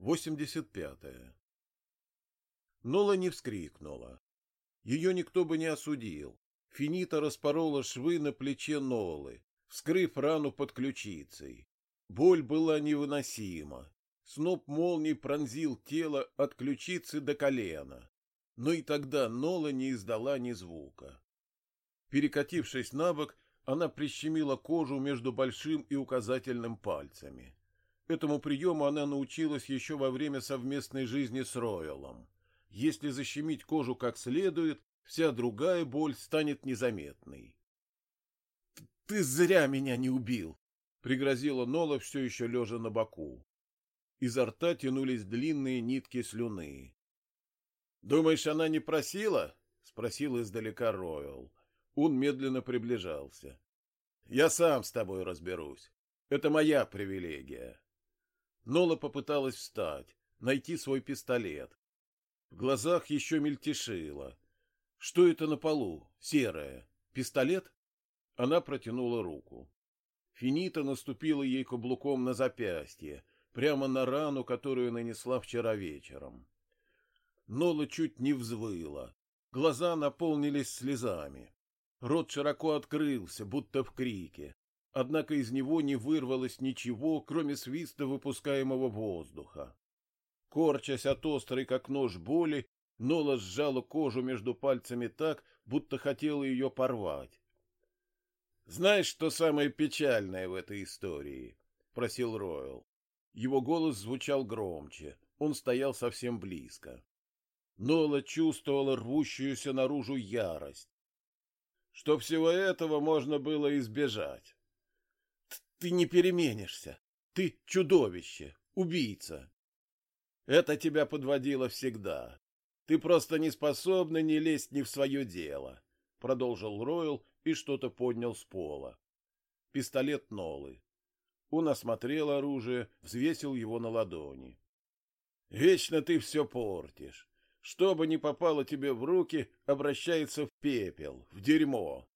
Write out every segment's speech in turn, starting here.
85. -е. Нола не вскрикнула. Ее никто бы не осудил. Финита распорола швы на плече Нолы, вскрыв рану под ключицей. Боль была невыносима. Сноп молний пронзил тело от ключицы до колена. Но и тогда Нола не издала ни звука. Перекатившись на бок, она прищемила кожу между большим и указательным пальцами. Этому приему она научилась еще во время совместной жизни с Роялом. Если защемить кожу как следует, вся другая боль станет незаметной. — Ты зря меня не убил! — пригрозила Нола, все еще лежа на боку. Изо рта тянулись длинные нитки слюны. — Думаешь, она не просила? — спросил издалека Ройл. Он медленно приближался. — Я сам с тобой разберусь. Это моя привилегия. Нола попыталась встать, найти свой пистолет. В глазах еще мельтешило. Что это на полу? Серое. Пистолет? Она протянула руку. Финита наступила ей каблуком на запястье, прямо на рану, которую нанесла вчера вечером. Нола чуть не взвыла. Глаза наполнились слезами. Рот широко открылся, будто в крике. Однако из него не вырвалось ничего, кроме свиста выпускаемого воздуха. Корчась от острой, как нож, боли, Нола сжала кожу между пальцами так, будто хотела ее порвать. — Знаешь, что самое печальное в этой истории? — просил Ройл. Его голос звучал громче, он стоял совсем близко. Нола чувствовала рвущуюся наружу ярость. Что всего этого можно было избежать. Ты не переменишься. Ты чудовище, убийца. Это тебя подводило всегда. Ты просто не способна не лезть ни в свое дело, продолжил Ройл и что-то поднял с пола. Пистолет Нолы. Он осмотрел оружие, взвесил его на ладони. Вечно ты все портишь. Что бы ни попало тебе в руки, обращается в пепел, в дерьмо.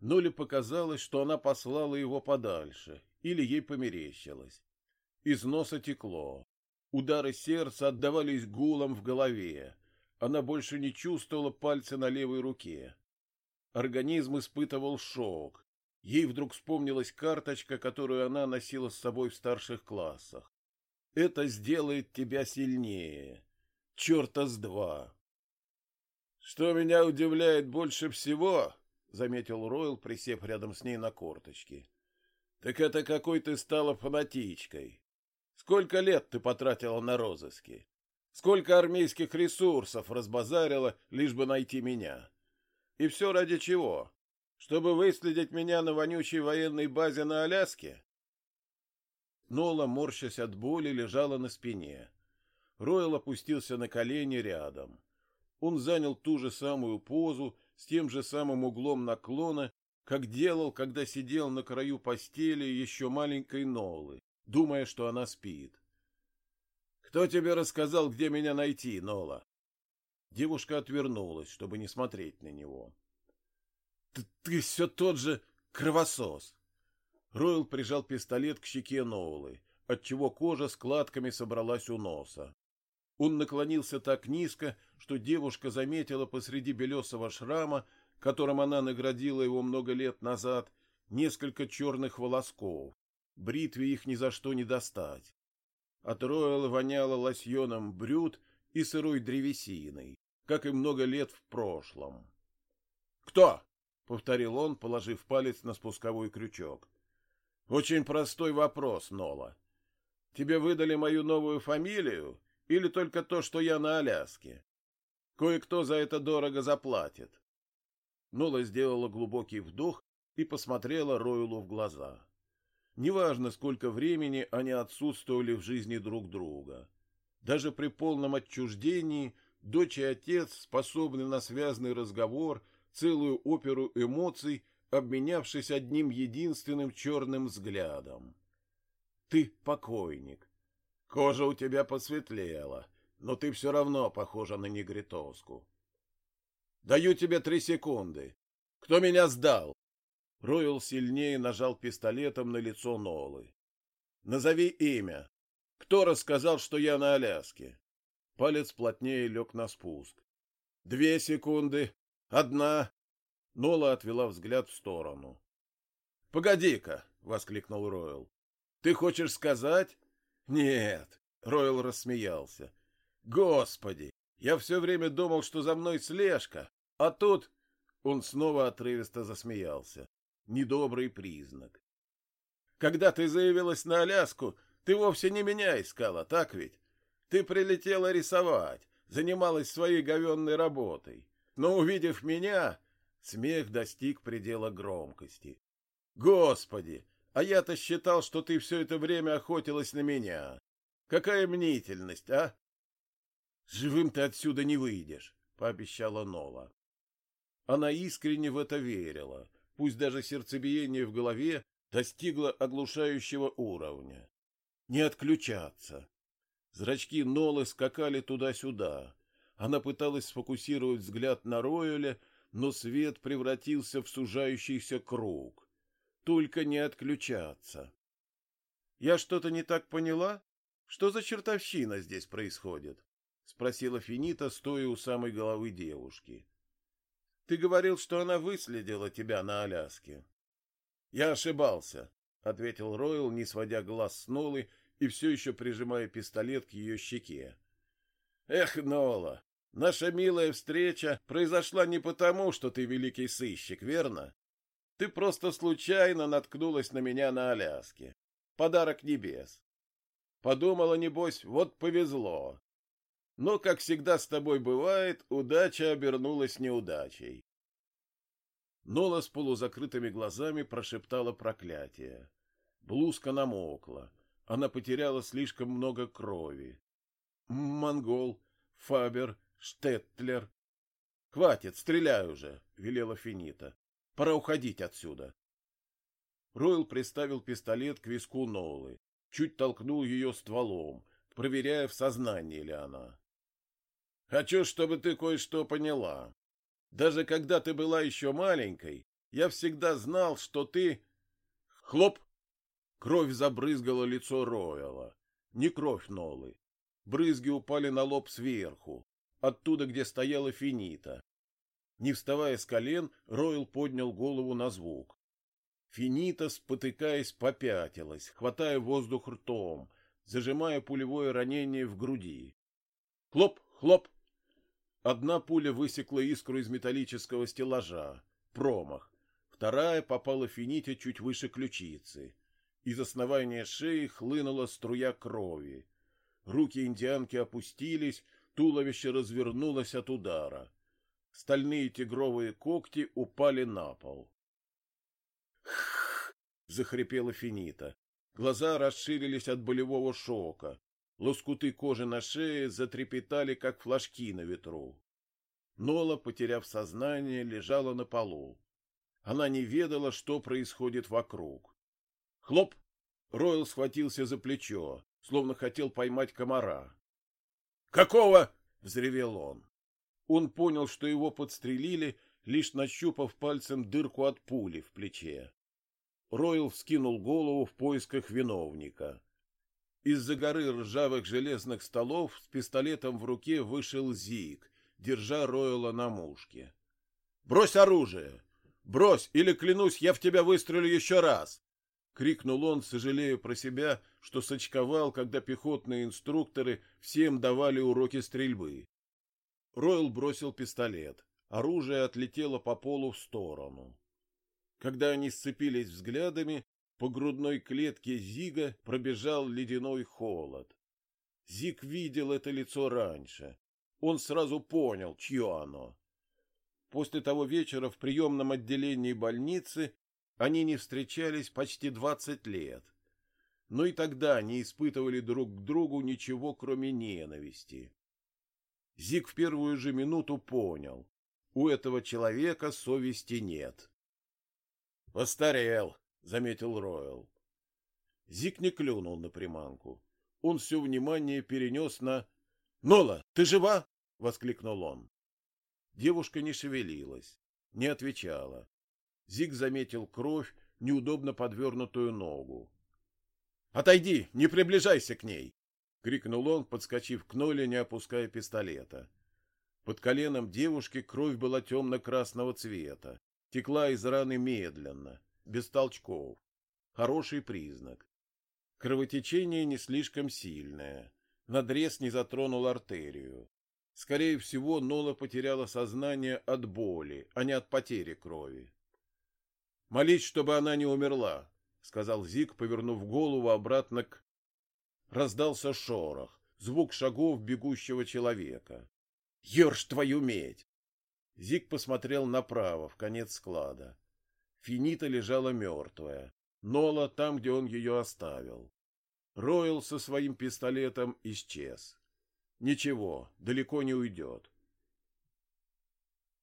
Ноле показалось, что она послала его подальше, или ей померещилось. Из носа текло. Удары сердца отдавались гулом в голове. Она больше не чувствовала пальца на левой руке. Организм испытывал шок. Ей вдруг вспомнилась карточка, которую она носила с собой в старших классах. Это сделает тебя сильнее. Черта с два. Что меня удивляет больше всего, — заметил Ройл, присев рядом с ней на корточки. — Так это какой ты стала фанатичкой. Сколько лет ты потратила на розыски? Сколько армейских ресурсов разбазарила, лишь бы найти меня? И все ради чего? Чтобы выследить меня на вонючей военной базе на Аляске? Нола, морщась от боли, лежала на спине. Ройл опустился на колени рядом. Он занял ту же самую позу, с тем же самым углом наклона, как делал, когда сидел на краю постели еще маленькой Нолы, думая, что она спит. «Кто тебе рассказал, где меня найти, Нола?» Девушка отвернулась, чтобы не смотреть на него. «Ты, ты все тот же кровосос!» Ройл прижал пистолет к щеке Нолы, отчего кожа складками собралась у носа. Он наклонился так низко, что девушка заметила посреди белесого шрама, которым она наградила его много лет назад, несколько черных волосков. Бритве их ни за что не достать. От Ройла воняло лосьоном брют и сырой древесиной, как и много лет в прошлом. «Кто?» — повторил он, положив палец на спусковой крючок. «Очень простой вопрос, Нола. Тебе выдали мою новую фамилию или только то, что я на Аляске? Кое-кто за это дорого заплатит. Нола сделала глубокий вдох и посмотрела Ройлу в глаза. Неважно, сколько времени они отсутствовали в жизни друг друга. Даже при полном отчуждении дочь и отец способны на связный разговор, целую оперу эмоций, обменявшись одним единственным черным взглядом. Ты покойник, Кожа у тебя посветлела, но ты все равно похожа на негритовску. Даю тебе три секунды. Кто меня сдал? Ройл сильнее нажал пистолетом на лицо Нолы. Назови имя. Кто рассказал, что я на Аляске? Палец плотнее лег на спуск. Две секунды. Одна. Нола отвела взгляд в сторону. — Погоди-ка, — воскликнул Ройл. — Ты хочешь сказать? — Нет, — Ройл рассмеялся. — Господи, я все время думал, что за мной слежка, а тут... Он снова отрывисто засмеялся. Недобрый признак. Когда ты заявилась на Аляску, ты вовсе не меня искала, так ведь? Ты прилетела рисовать, занималась своей говенной работой. Но, увидев меня, смех достиг предела громкости. Господи, а я-то считал, что ты все это время охотилась на меня. Какая мнительность, а? Живым ты отсюда не выйдешь, пообещала Нола. Она искренне в это верила, пусть даже сердцебиение в голове достигло оглушающего уровня. Не отключаться. Зрачки Нолы скакали туда-сюда. Она пыталась сфокусировать взгляд на Роэля, но свет превратился в сужающийся круг. Только не отключаться. Я что-то не так поняла? Что за чертовщина здесь происходит? спросила Финита, стоя у самой головы девушки. Ты говорил, что она выследила тебя на Аляске. Я ошибался, ответил Ройл, не сводя глаз с Нолы и все еще прижимая пистолет к ее щеке. Эх, Нола, наша милая встреча произошла не потому, что ты великий сыщик, верно? Ты просто случайно наткнулась на меня на Аляске. Подарок небес. Подумала, небось, вот повезло. Но, как всегда с тобой бывает, удача обернулась неудачей. Нола с полузакрытыми глазами прошептала проклятие. Блузка намокла. Она потеряла слишком много крови. Монгол, Фабер, Штеттлер. — Хватит, стреляй уже, — велела Финита. Пора уходить отсюда. Ройл приставил пистолет к виску Нолы, чуть толкнул ее стволом, проверяя, в сознании ли она. «Хочу, чтобы ты кое-что поняла. Даже когда ты была еще маленькой, я всегда знал, что ты...» Хлоп! Кровь забрызгала лицо Ройла. Не кровь Нолы. Брызги упали на лоб сверху, оттуда, где стояла Финита, не вставая с колен, Ройл поднял голову на звук. Финита, спотыкаясь, попятилась, хватая воздух ртом, зажимая пулевое ранение в груди. Хлоп, хлоп! Одна пуля высекла искру из металлического стеллажа. Промах. Вторая попала Фините чуть выше ключицы. Из основания шеи хлынула струя крови. Руки индианки опустились, туловище развернулось от удара. Стальные тигровые когти упали на пол. Захрипела Финита. Глаза расширились от болевого шока. Лоскуты кожи на шее затрепетали, как флажки на ветру. Нола, потеряв сознание, лежала на полу. Она не ведала, что происходит вокруг. Хлоп! Ройл схватился за плечо, словно хотел поймать комара. «Какого?» — взревел он. Он понял, что его подстрелили, лишь нащупав пальцем дырку от пули в плече. Ройл вскинул голову в поисках виновника. Из-за горы ржавых железных столов с пистолетом в руке вышел Зиг, держа Ройла на мушке. — Брось оружие! Брось, или, клянусь, я в тебя выстрелю еще раз! — крикнул он, сожалея про себя, что сочковал, когда пехотные инструкторы всем давали уроки стрельбы. Ройл бросил пистолет. Оружие отлетело по полу в сторону. Когда они сцепились взглядами, по грудной клетке Зига пробежал ледяной холод. Зиг видел это лицо раньше. Он сразу понял, чье оно. После того вечера в приемном отделении больницы они не встречались почти двадцать лет. Но и тогда не испытывали друг к другу ничего, кроме ненависти. Зиг в первую же минуту понял. У этого человека совести нет. «Постарел», — заметил Ройл. Зиг не клюнул на приманку. Он все внимание перенес на... «Нола, ты жива?» — воскликнул он. Девушка не шевелилась, не отвечала. Зиг заметил кровь, неудобно подвернутую ногу. «Отойди, не приближайся к ней!» — крикнул он, подскочив к Ноле, не опуская пистолета. Под коленом девушки кровь была темно-красного цвета, текла из раны медленно, без толчков. Хороший признак. Кровотечение не слишком сильное. Надрез не затронул артерию. Скорее всего, Нола потеряла сознание от боли, а не от потери крови. «Молись, чтобы она не умерла», — сказал Зик, повернув голову обратно к Раздался шорох, звук шагов бегущего человека. «Ерш твою медь!» Зик посмотрел направо, в конец склада. Финита лежала мертвая. Нола там, где он ее оставил. Ройл со своим пистолетом исчез. Ничего, далеко не уйдет.